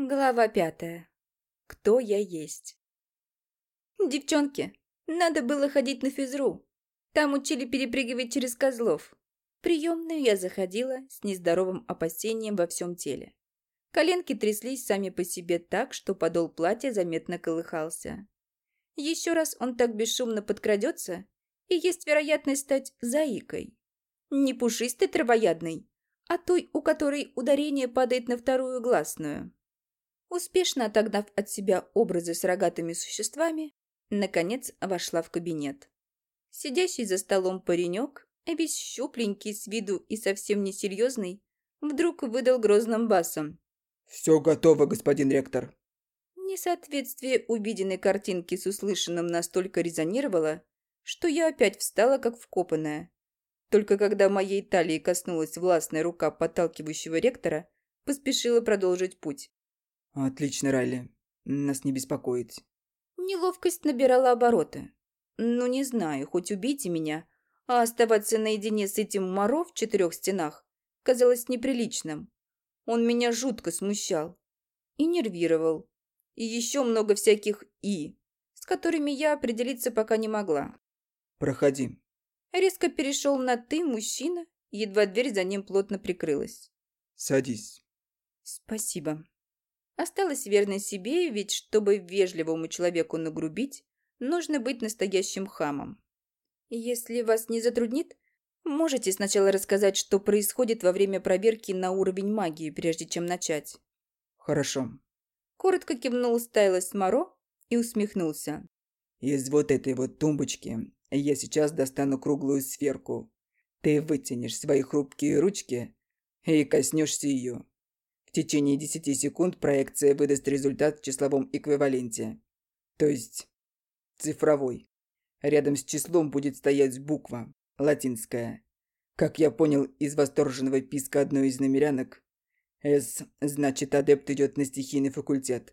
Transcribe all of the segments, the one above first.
Глава пятая. Кто я есть? Девчонки, надо было ходить на физру. Там учили перепрыгивать через козлов. Приемную я заходила с нездоровым опасением во всем теле. Коленки тряслись сами по себе так, что подол платья заметно колыхался. Еще раз он так бесшумно подкрадется, и есть вероятность стать заикой. Не пушистой травоядной, а той, у которой ударение падает на вторую гласную. Успешно отогнав от себя образы с рогатыми существами, наконец вошла в кабинет. Сидящий за столом паренек, весь щупленький с виду и совсем несерьезный, вдруг выдал грозным басом. «Все готово, господин ректор». Несоответствие увиденной картинки с услышанным настолько резонировало, что я опять встала как вкопанная. Только когда моей талии коснулась властная рука подталкивающего ректора, поспешила продолжить путь. «Отлично, Райли. Нас не беспокоит». Неловкость набирала обороты. Ну, не знаю, хоть убейте меня, а оставаться наедине с этим Моро в четырех стенах казалось неприличным. Он меня жутко смущал и нервировал. И еще много всяких «и», с которыми я определиться пока не могла. «Проходи». Резко перешел на «ты» мужчина, едва дверь за ним плотно прикрылась. «Садись». «Спасибо». Осталась верной себе, ведь чтобы вежливому человеку нагрубить, нужно быть настоящим хамом. Если вас не затруднит, Можете сначала рассказать, что происходит во время проверки на уровень магии, прежде чем начать?» «Хорошо». Коротко кивнул Стайлос Моро и усмехнулся. «Из вот этой вот тумбочки я сейчас достану круглую сферку. Ты вытянешь свои хрупкие ручки и коснешься ее. Течение 10 секунд проекция выдаст результат в числовом эквиваленте. То есть цифровой. Рядом с числом будет стоять буква, латинская. Как я понял из восторженного писка одной из намерянок, «С» значит адепт идет на стихийный факультет.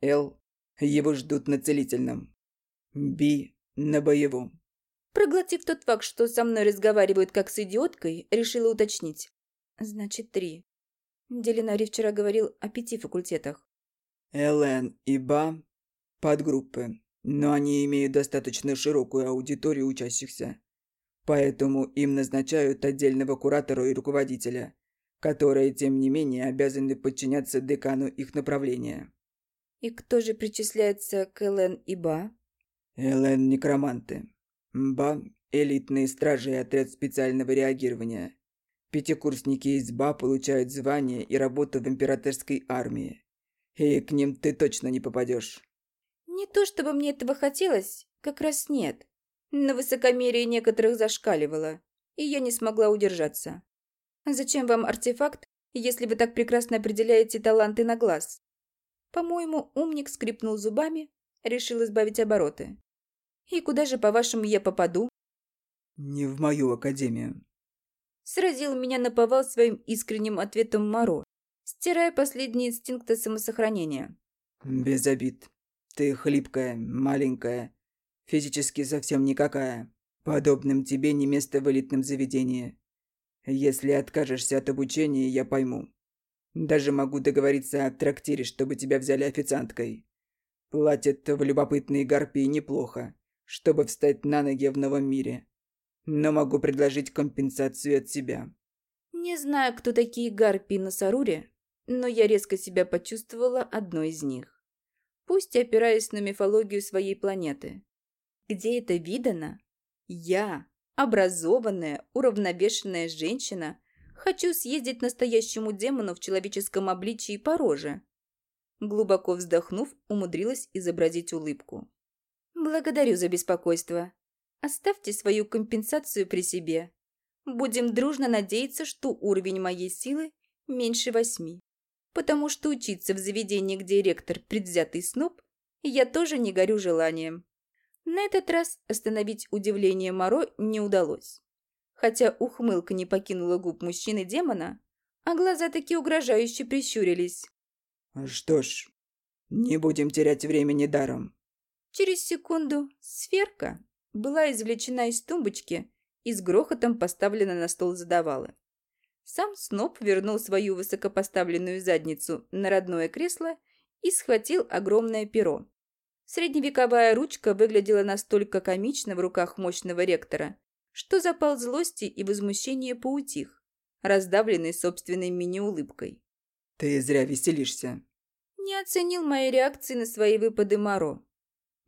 «Л» его ждут на целительном. «Б» на боевом. Проглотив тот факт, что со мной разговаривают как с идиоткой, решила уточнить. Значит, три. Делинари вчера говорил о пяти факультетах. ЛН и БА – подгруппы, но они имеют достаточно широкую аудиторию учащихся. Поэтому им назначают отдельного куратора и руководителя, которые, тем не менее, обязаны подчиняться декану их направления. И кто же причисляется к ЛН и БА? ЛН – некроманты. БА – элитные стражи и отряд специального реагирования. Пятикурсники из БА получают звание и работу в императорской армии. И к ним ты точно не попадешь. Не то чтобы мне этого хотелось, как раз нет. Но высокомерие некоторых зашкаливало, и я не смогла удержаться. Зачем вам артефакт, если вы так прекрасно определяете таланты на глаз? По-моему, умник скрипнул зубами, решил избавить обороты. И куда же, по-вашему, я попаду? Не в мою академию. Сразил меня на повал своим искренним ответом Моро, стирая последние инстинкты самосохранения. Без обид. Ты хлипкая, маленькая, Физически совсем никакая. Подобным тебе не место в элитном заведении. Если откажешься от обучения, я пойму. Даже могу договориться о трактире, чтобы тебя взяли официанткой. Платят в любопытные гарпии неплохо, чтобы встать на ноги в новом мире. Но могу предложить компенсацию от себя. Не знаю, кто такие гарпии на Саруре, но я резко себя почувствовала одной из них. Пусть опираясь на мифологию своей планеты. Где это видано? Я, образованная, уравновешенная женщина, хочу съездить настоящему демону в человеческом обличии по роже. Глубоко вздохнув, умудрилась изобразить улыбку. Благодарю за беспокойство. Оставьте свою компенсацию при себе. Будем дружно надеяться, что уровень моей силы меньше восьми. Потому что учиться в заведении, где ректор предвзятый сноб, я тоже не горю желанием. На этот раз остановить удивление Моро не удалось. Хотя ухмылка не покинула губ мужчины-демона, а глаза таки угрожающе прищурились. «Что ж, не будем терять времени даром». Через секунду сферка была извлечена из тумбочки и с грохотом поставлена на стол задавала. Сам Сноб вернул свою высокопоставленную задницу на родное кресло и схватил огромное перо. Средневековая ручка выглядела настолько комично в руках мощного ректора, что запал злости и возмущения поутих, раздавленный собственной мини-улыбкой. «Ты зря веселишься». Не оценил моей реакции на свои выпады Моро.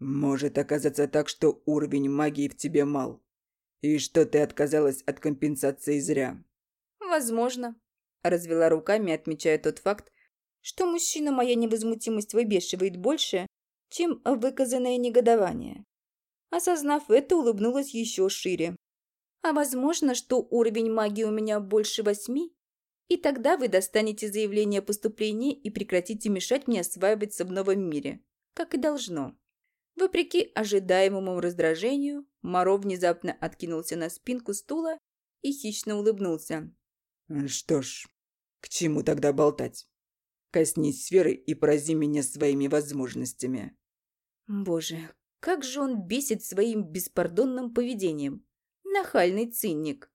«Может оказаться так, что уровень магии в тебе мал, и что ты отказалась от компенсации зря». «Возможно», – развела руками, отмечая тот факт, что мужчина моя невозмутимость выбешивает больше, чем выказанное негодование. Осознав это, улыбнулась еще шире. «А возможно, что уровень магии у меня больше восьми? И тогда вы достанете заявление о поступлении и прекратите мешать мне осваиваться в новом мире, как и должно». Вопреки ожидаемому раздражению, Моро внезапно откинулся на спинку стула и хищно улыбнулся. «Что ж, к чему тогда болтать? Коснись сферы и порази меня своими возможностями». Боже, как же он бесит своим беспардонным поведением. Нахальный цинник.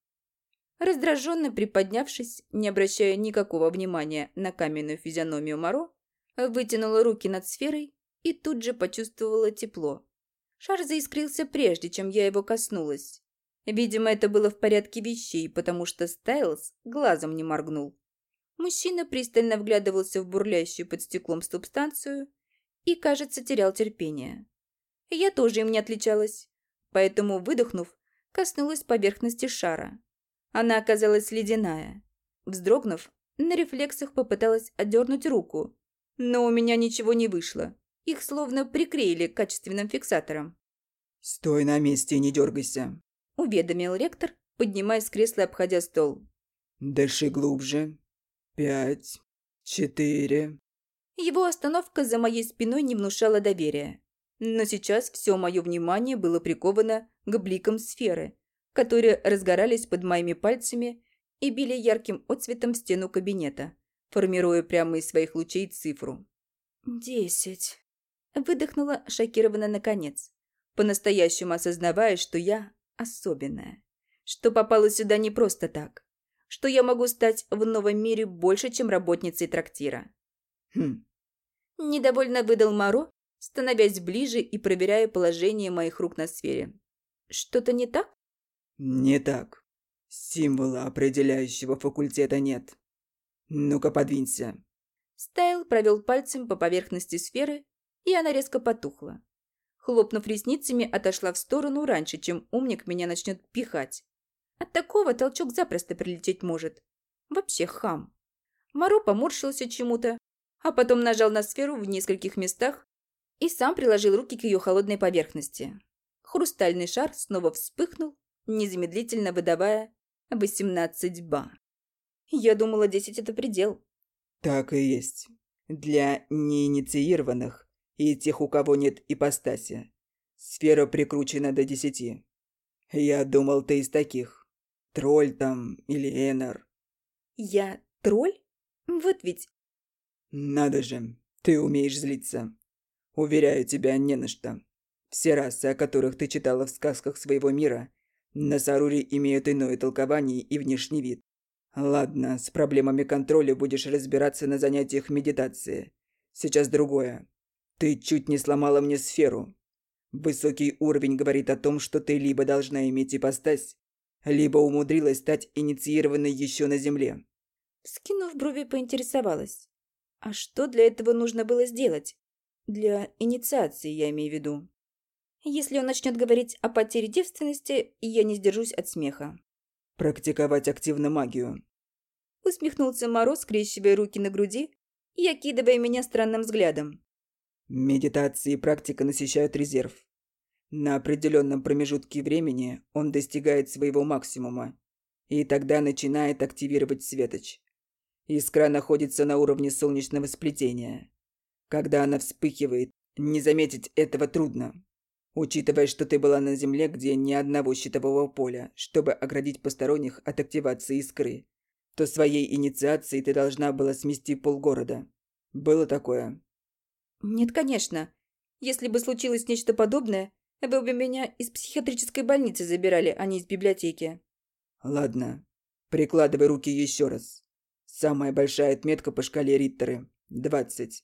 Раздраженно приподнявшись, не обращая никакого внимания на каменную физиономию Моро, вытянула руки над сферой и тут же почувствовала тепло. Шар заискрился прежде, чем я его коснулась. Видимо, это было в порядке вещей, потому что Стайлз глазом не моргнул. Мужчина пристально вглядывался в бурлящую под стеклом субстанцию и, кажется, терял терпение. Я тоже им не отличалась, поэтому, выдохнув, коснулась поверхности шара. Она оказалась ледяная. Вздрогнув, на рефлексах попыталась отдернуть руку, но у меня ничего не вышло. Их словно приклеили качественным фиксатором. «Стой на месте и не дергайся», – уведомил ректор, поднимаясь с кресла и обходя стол. «Дыши глубже. Пять, четыре». Его остановка за моей спиной не внушала доверия. Но сейчас все мое внимание было приковано к бликам сферы, которые разгорались под моими пальцами и били ярким отцветом в стену кабинета, формируя прямо из своих лучей цифру. «Десять». Выдохнула шокированно наконец, по-настоящему осознавая, что я особенная, что попала сюда не просто так, что я могу стать в новом мире больше, чем работницей трактира. Хм. Недовольно выдал Маро, становясь ближе и проверяя положение моих рук на сфере. Что-то не так? Не так. Символа определяющего факультета нет. Ну-ка, подвинься. Стайл провел пальцем по поверхности сферы, и она резко потухла. Хлопнув ресницами, отошла в сторону раньше, чем умник меня начнет пихать. От такого толчок запросто прилететь может. Вообще хам. Маро поморщился чему-то, а потом нажал на сферу в нескольких местах и сам приложил руки к ее холодной поверхности. Хрустальный шар снова вспыхнул, незамедлительно выдавая 18 ба. Я думала, 10 – это предел. Так и есть. Для неинициированных и тех, у кого нет ипостаси. Сфера прикручена до десяти. Я думал, ты из таких. Тролль там или Энер. Я тролль? Вот ведь... Надо же, ты умеешь злиться. Уверяю тебя, не на что. Все расы, о которых ты читала в сказках своего мира, на Саруре имеют иное толкование и внешний вид. Ладно, с проблемами контроля будешь разбираться на занятиях медитации. Сейчас другое. Ты чуть не сломала мне сферу. Высокий уровень говорит о том, что ты либо должна иметь ипостась, либо умудрилась стать инициированной еще на земле. Скинув брови, поинтересовалась. А что для этого нужно было сделать? Для инициации, я имею в виду. Если он начнет говорить о потере девственности, я не сдержусь от смеха. Практиковать активно магию. Усмехнулся Мороз, скрещивая руки на груди и окидывая меня странным взглядом. Медитация и практика насыщают резерв. На определенном промежутке времени он достигает своего максимума, и тогда начинает активировать светоч. Искра находится на уровне солнечного сплетения. Когда она вспыхивает, не заметить этого трудно. Учитывая, что ты была на Земле, где ни одного щитового поля, чтобы оградить посторонних от активации искры, то своей инициацией ты должна была смести полгорода. Было такое. «Нет, конечно. Если бы случилось нечто подобное, вы бы меня из психиатрической больницы забирали, а не из библиотеки». «Ладно. Прикладывай руки еще раз. Самая большая отметка по шкале Риттеры – 20.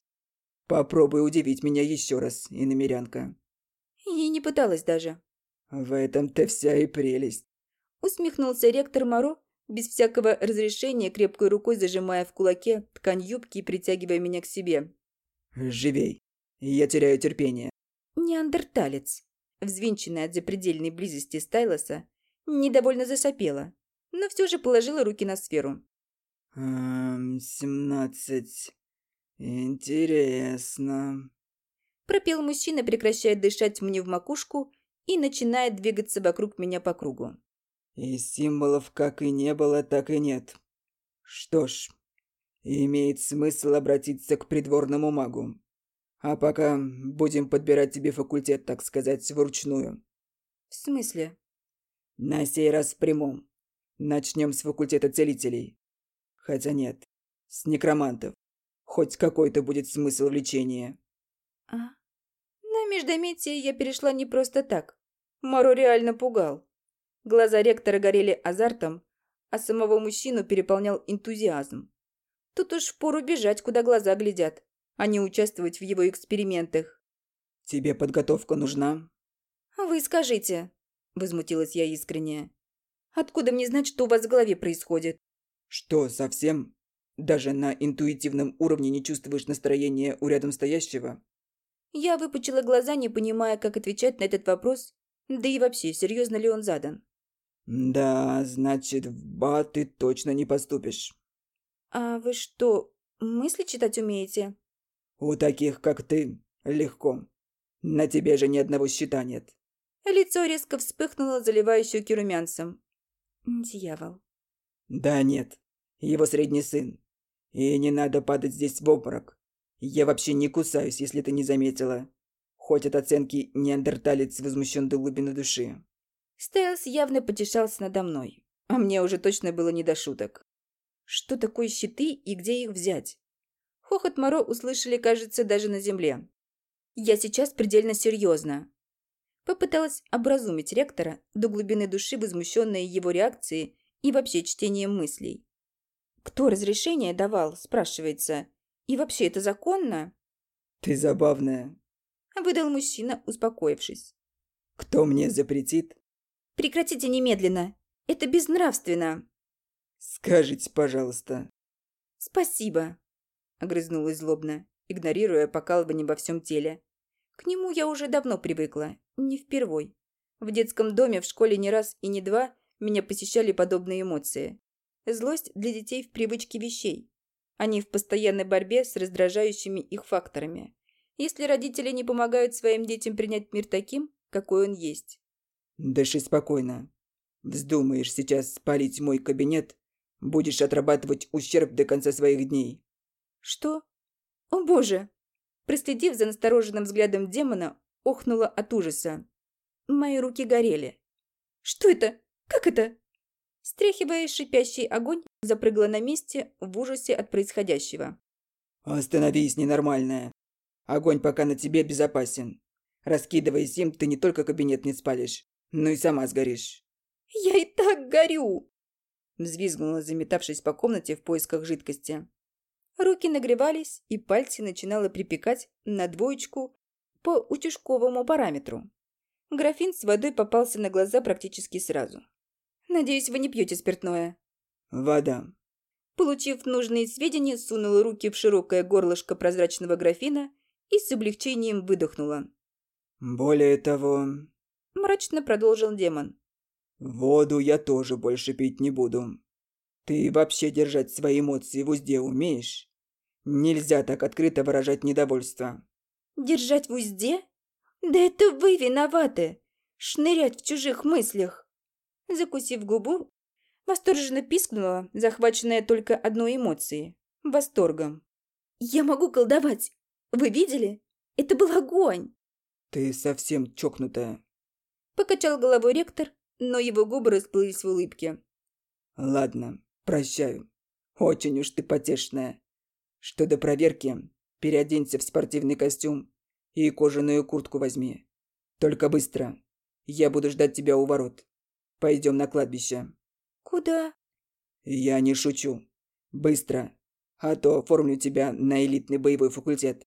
Попробуй удивить меня еще раз, иномерянка. И не пыталась даже. В этом-то вся и прелесть. Усмехнулся ректор Моро, без всякого разрешения, крепкой рукой зажимая в кулаке ткань юбки и притягивая меня к себе. «Живей! Я теряю терпение!» Неандерталец, взвинченная от запредельной близости Стайлоса, недовольно засопела, но все же положила руки на сферу. «Эм, семнадцать. Интересно». Пропел мужчина, прекращая дышать мне в макушку и начинает двигаться вокруг меня по кругу. И символов как и не было, так и нет. Что ж, имеет смысл обратиться к придворному магу. А пока будем подбирать тебе факультет, так сказать, вручную. В смысле? На сей раз в прямом. Начнем с факультета целителей. Хотя нет, с некромантов. Хоть какой-то будет смысл в лечении. А? На междометие я перешла не просто так. Моро реально пугал. Глаза ректора горели азартом, а самого мужчину переполнял энтузиазм. Тут уж пору бежать, куда глаза глядят, а не участвовать в его экспериментах. «Тебе подготовка нужна?» «Вы скажите», — возмутилась я искренне. «Откуда мне знать, что у вас в голове происходит?» «Что, совсем? Даже на интуитивном уровне не чувствуешь настроения у рядом стоящего?» Я выпучила глаза, не понимая, как отвечать на этот вопрос, да и вообще, серьезно ли он задан. «Да, значит, в БА ты точно не поступишь». «А вы что, мысли читать умеете?» «У таких, как ты, легко. На тебе же ни одного щита нет». Лицо резко вспыхнуло, заливая щеки румянцем. «Дьявол». «Да нет, его средний сын. И не надо падать здесь в обморок. Я вообще не кусаюсь, если ты не заметила. Хоть от оценки неандерталец возмущен до глубины души». Стелс явно потешался надо мной, а мне уже точно было не до шуток. Что такое щиты и где их взять? Хохот Моро услышали, кажется, даже на земле. Я сейчас предельно серьезно. Попыталась образумить ректора до глубины души, возмущенная его реакцией и вообще чтением мыслей. «Кто разрешение давал?» – спрашивается. «И вообще это законно?» «Ты забавная», – выдал мужчина, успокоившись. «Кто мне запретит, Прекратите немедленно. Это безнравственно. Скажите, пожалуйста. Спасибо. Огрызнулась злобно, игнорируя покалывание во всем теле. К нему я уже давно привыкла, не впервой. В детском доме, в школе не раз и не два меня посещали подобные эмоции. Злость для детей в привычке вещей. Они в постоянной борьбе с раздражающими их факторами. Если родители не помогают своим детям принять мир таким, какой он есть. Дыши спокойно. Вздумаешь сейчас спалить мой кабинет, будешь отрабатывать ущерб до конца своих дней. Что? О боже! Проследив за настороженным взглядом демона, охнула от ужаса. Мои руки горели. Что это? Как это? Стряхивая шипящий огонь, запрыгла на месте в ужасе от происходящего. «Остановись, ненормальная. Огонь пока на тебе безопасен. Раскидываясь им, ты не только кабинет не спалишь, ну и сама сгоришь. Я и так горю! Взвизгнула, заметавшись по комнате в поисках жидкости. Руки нагревались, и пальцы начинало припекать на двоечку по утюжковому параметру. Графин с водой попался на глаза практически сразу. «Надеюсь, вы не пьете спиртное?» «Вода». Получив нужные сведения, сунула руки в широкое горлышко прозрачного графина и с облегчением выдохнула. «Более того, мрачно продолжил демон. «Воду я тоже больше пить не буду. Ты вообще держать свои эмоции в узде умеешь? Нельзя так открыто выражать недовольство». «Держать в узде? Да это вы виноваты! Шнырять в чужих мыслях!» Закусив губу, восторженно пискнула, захваченная только одной эмоцией – восторгом. «Я могу колдовать! Вы видели? Это был огонь!» «Ты совсем чокнутая!» Покачал головой ректор, но его губы расплылись в улыбке. «Ладно, прощаю. Очень уж ты потешная. Что до проверки, переоденься в спортивный костюм и кожаную куртку возьми. Только быстро. Я буду ждать тебя у ворот. Пойдем на кладбище». «Куда?» Я не шучу. Быстро. А то оформлю тебя на элитный боевой факультет.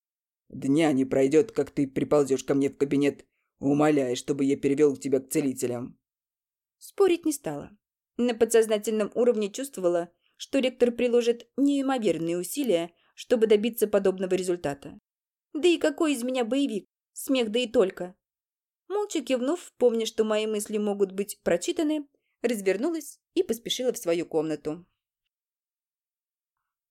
Дня не пройдет, как ты приползешь ко мне в кабинет, умоляя, чтобы я перевел тебя к целителям. Спорить не стала. На подсознательном уровне чувствовала, что ректор приложит неимоверные усилия, чтобы добиться подобного результата. Да и какой из меня боевик? Смех да и только. Молча кивнув, помня, что мои мысли могут быть прочитаны, развернулась и поспешила в свою комнату.